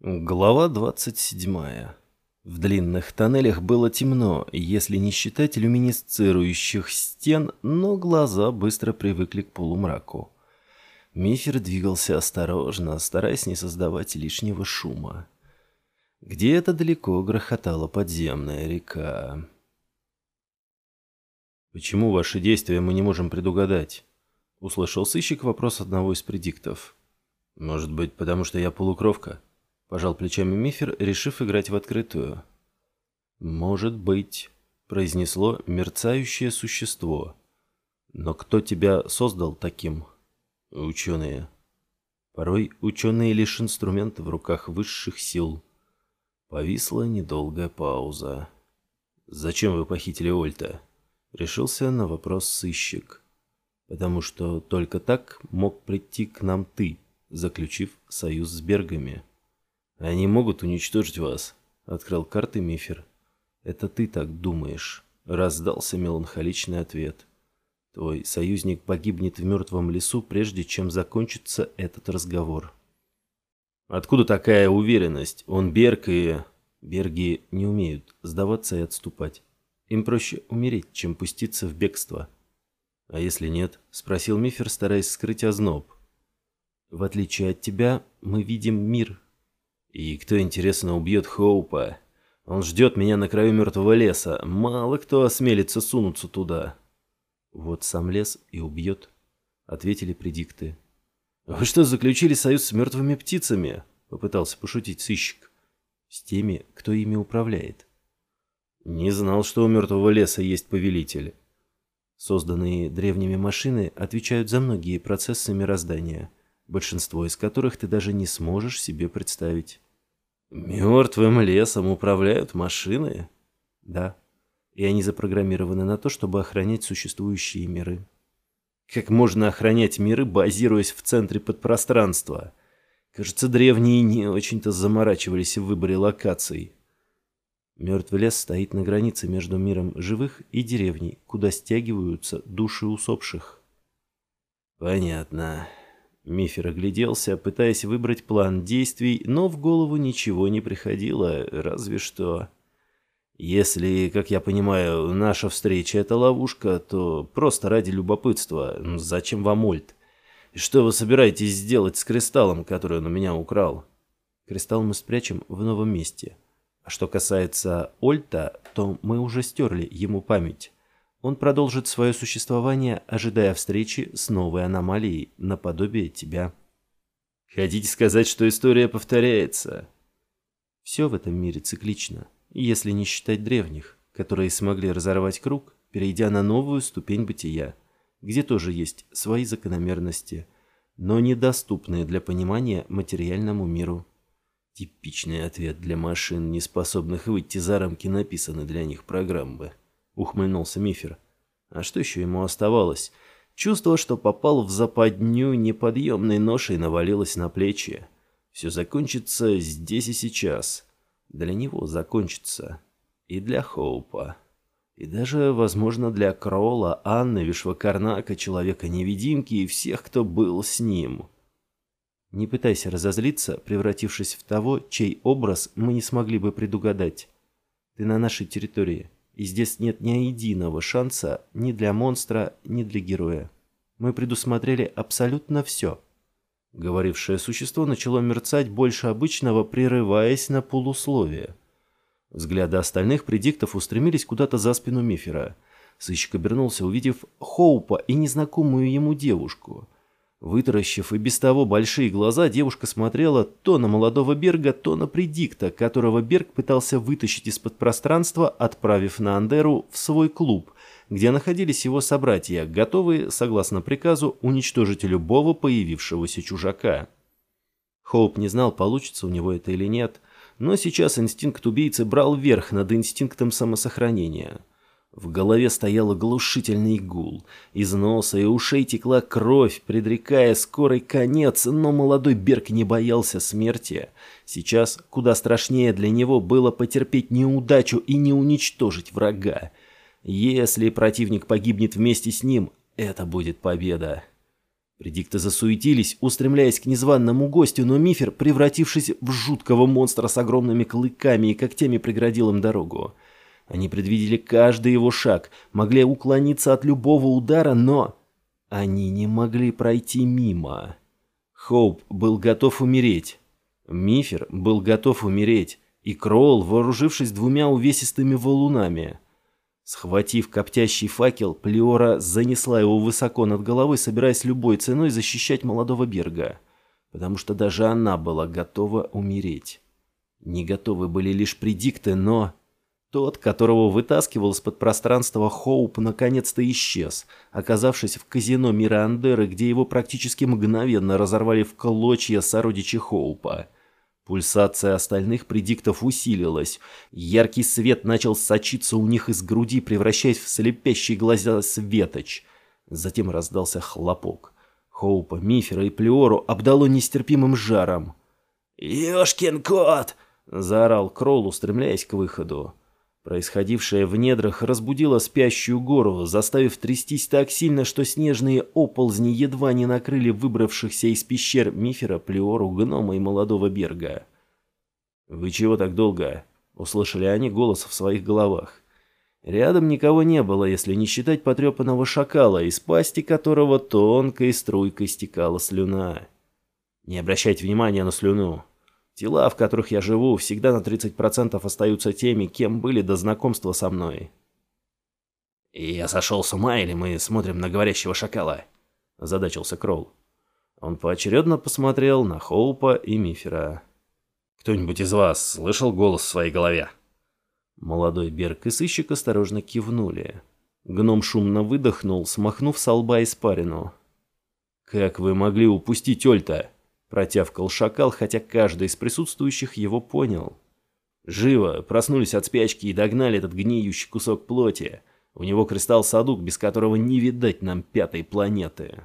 Глава 27. В длинных тоннелях было темно, если не считать люминесцирующих стен, но глаза быстро привыкли к полумраку. Мифер двигался осторожно, стараясь не создавать лишнего шума. Где-то далеко грохотала подземная река. «Почему ваши действия мы не можем предугадать?» — услышал сыщик вопрос одного из предиктов. «Может быть, потому что я полукровка?» — пожал плечами Мифер, решив играть в открытую. «Может быть», — произнесло мерцающее существо. «Но кто тебя создал таким?» «Ученые». Порой ученые лишь инструмент в руках высших сил. Повисла недолгая пауза. «Зачем вы похитили Ольта?» Решился на вопрос сыщик. «Потому что только так мог прийти к нам ты, заключив союз с Бергами». «Они могут уничтожить вас», — открыл карты Мифер. «Это ты так думаешь», — раздался меланхоличный ответ. «Твой союзник погибнет в мертвом лесу, прежде чем закончится этот разговор». «Откуда такая уверенность? Он Берг и...» «Берги не умеют сдаваться и отступать. Им проще умереть, чем пуститься в бегство». «А если нет?» — спросил Мифер, стараясь скрыть озноб. «В отличие от тебя, мы видим мир», и кто, интересно, убьет Хоупа? Он ждет меня на краю мертвого леса. Мало кто осмелится сунуться туда. Вот сам лес и убьет, — ответили предикты. «Вы что, заключили союз с мертвыми птицами?» — попытался пошутить сыщик. «С теми, кто ими управляет». «Не знал, что у мертвого леса есть повелитель». Созданные древними машины отвечают за многие процессы мироздания, большинство из которых ты даже не сможешь себе представить. Мертвым лесом управляют машины? Да. И они запрограммированы на то, чтобы охранять существующие миры. Как можно охранять миры, базируясь в центре подпространства? Кажется, древние не очень-то заморачивались в выборе локаций. Мертвый лес стоит на границе между миром живых и деревней, куда стягиваются души усопших. Понятно. Мифер огляделся, пытаясь выбрать план действий, но в голову ничего не приходило, разве что... Если, как я понимаю, наша встреча — это ловушка, то просто ради любопытства. Зачем вам Ольт? И что вы собираетесь сделать с кристаллом, который он у меня украл? Кристалл мы спрячем в новом месте. А что касается Ольта, то мы уже стерли ему память он продолжит свое существование, ожидая встречи с новой аномалией, наподобие тебя. Хотите сказать, что история повторяется? Все в этом мире циклично, если не считать древних, которые смогли разорвать круг, перейдя на новую ступень бытия, где тоже есть свои закономерности, но недоступные для понимания материальному миру. Типичный ответ для машин, не способных выйти за рамки написанной для них программы ухмыльнулся Мифер. А что еще ему оставалось? Чувство, что попал в западню неподъемной ношей, навалилось на плечи. Все закончится здесь и сейчас. Для него закончится. И для Хоупа. И даже, возможно, для Кролла, Анны, Вишвакарнака, Человека-невидимки и всех, кто был с ним. Не пытайся разозлиться, превратившись в того, чей образ мы не смогли бы предугадать. Ты на нашей территории и здесь нет ни единого шанса ни для монстра, ни для героя. Мы предусмотрели абсолютно все. Говорившее существо начало мерцать больше обычного, прерываясь на полусловие. Взгляды остальных предиктов устремились куда-то за спину Мифера. Сыщик обернулся, увидев Хоупа и незнакомую ему девушку – Вытаращив и без того большие глаза, девушка смотрела то на молодого Берга, то на предикта, которого Берг пытался вытащить из-под пространства, отправив на Андеру в свой клуб, где находились его собратья, готовые, согласно приказу, уничтожить любого появившегося чужака. Хоуп не знал, получится у него это или нет, но сейчас инстинкт убийцы брал верх над инстинктом самосохранения – в голове стоял оглушительный гул. Из носа и ушей текла кровь, предрекая скорый конец, но молодой Берг не боялся смерти. Сейчас куда страшнее для него было потерпеть неудачу и не уничтожить врага. Если противник погибнет вместе с ним, это будет победа. Предикты засуетились, устремляясь к незваному гостю, но Мифер, превратившись в жуткого монстра с огромными клыками и когтями, преградил им дорогу. Они предвидели каждый его шаг, могли уклониться от любого удара, но... Они не могли пройти мимо. Хоуп был готов умереть. Мифер был готов умереть, и Кроул, вооружившись двумя увесистыми валунами. Схватив коптящий факел, Плеора занесла его высоко над головой, собираясь любой ценой защищать молодого Берга, потому что даже она была готова умереть. Не готовы были лишь предикты, но... Тот, которого вытаскивал из-под пространства Хоуп, наконец-то исчез, оказавшись в казино Мирандеры, где его практически мгновенно разорвали в клочья сородичи Хоупа. Пульсация остальных предиктов усилилась. Яркий свет начал сочиться у них из груди, превращаясь в слепящие глаза светоч. Затем раздался хлопок. Хоупа, Мифера и Плеору обдало нестерпимым жаром. «Ёшкин кот!» — заорал Кролл, устремляясь к выходу. Происходившее в недрах разбудило спящую гору, заставив трястись так сильно, что снежные оползни едва не накрыли выбравшихся из пещер Мифера, Плеору, Гнома и молодого Берга. «Вы чего так долго?» — услышали они голос в своих головах. Рядом никого не было, если не считать потрепанного шакала, из пасти которого тонкой струйкой стекала слюна. «Не обращайте внимания на слюну», Тела, в которых я живу, всегда на 30% остаются теми, кем были до знакомства со мной. «И я сошел с ума, или мы смотрим на говорящего шакала?» – задачился Кролл. Он поочередно посмотрел на Хоупа и Мифера. «Кто-нибудь из вас слышал голос в своей голове?» Молодой Берг и сыщик осторожно кивнули. Гном шумно выдохнул, смахнув со лба испарину. «Как вы могли упустить Ольта?» Протявкал шакал, хотя каждый из присутствующих его понял. Живо проснулись от спячки и догнали этот гниющий кусок плоти. У него кристалл Садук, без которого не видать нам пятой планеты.